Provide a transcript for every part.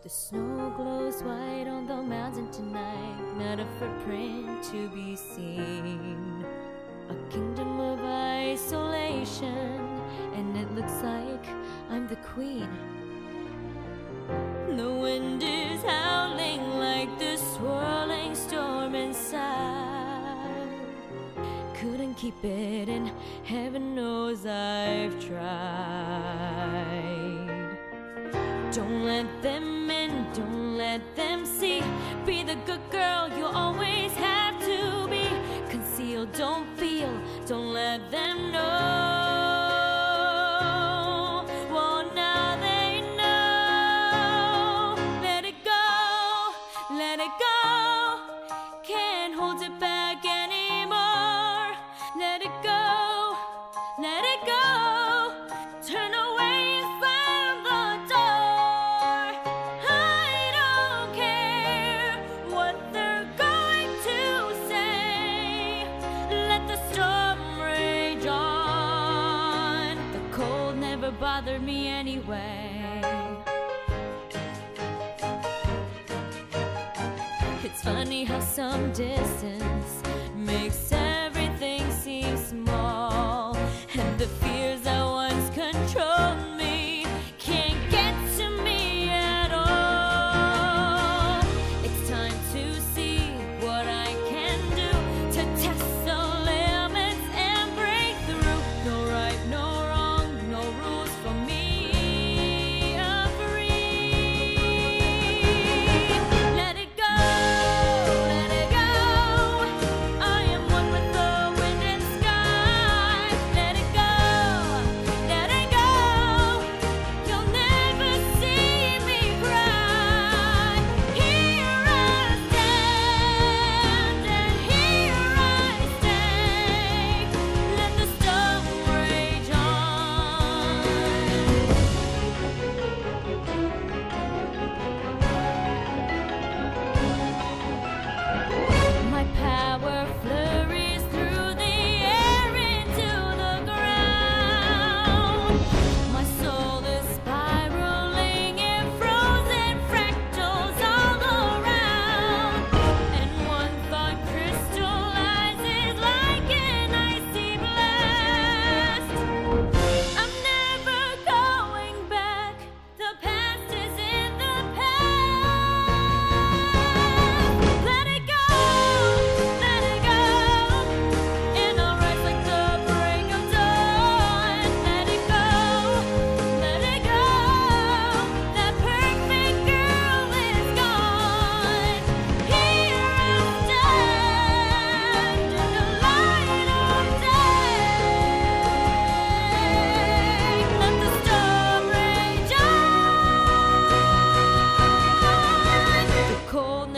The snow glows white on the mountain tonight, not a footprint to be seen. A kingdom of isolation, and it looks like I'm the queen. The wind is howling like the swirling storm inside. Couldn't keep it in, heaven knows I've tried. Don't let them in, don't let them see. Be the good girl you always have to be. Conceal, don't feel, don't let them never bothered me anyway. It's funny how some distance makes sense.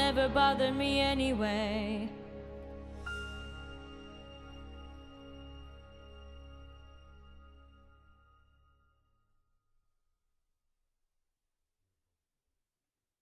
never bother me anyway.